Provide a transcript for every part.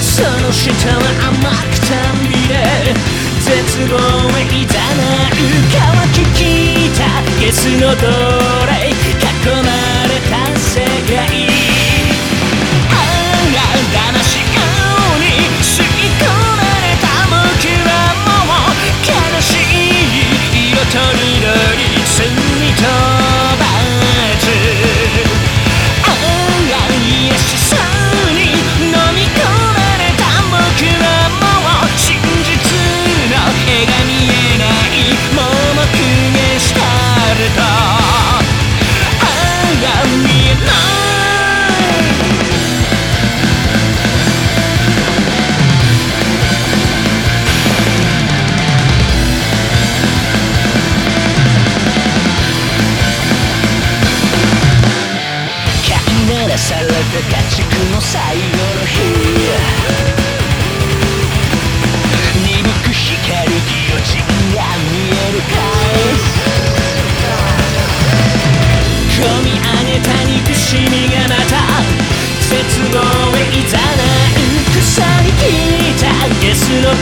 その下は甘くたんびれ絶望へいざなう乾ききったゲスの奴しみがまた絶望へいざなう腐りきったゲスの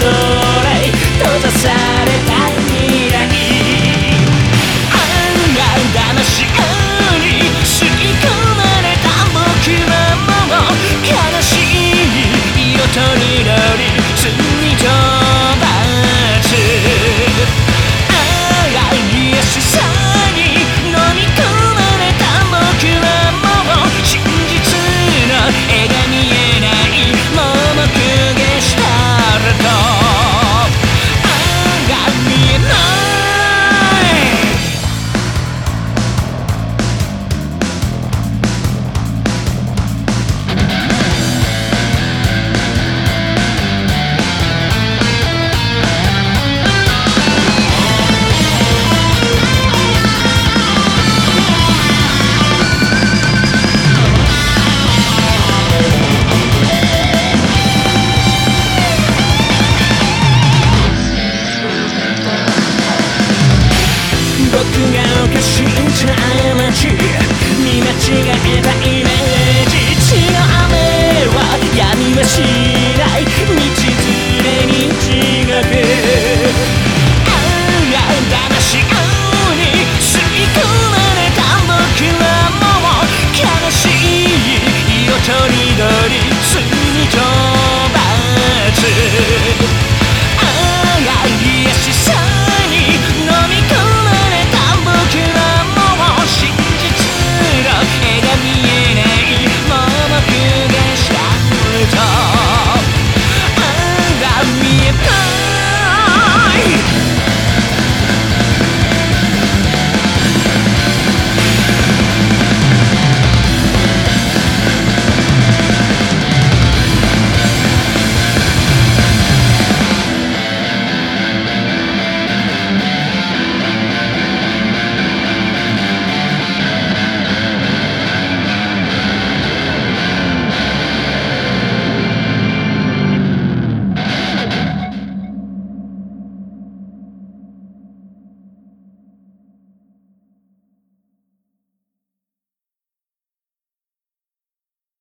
僕がおかしいんじゃなち見間違えたイメージ血の雨は闇はしない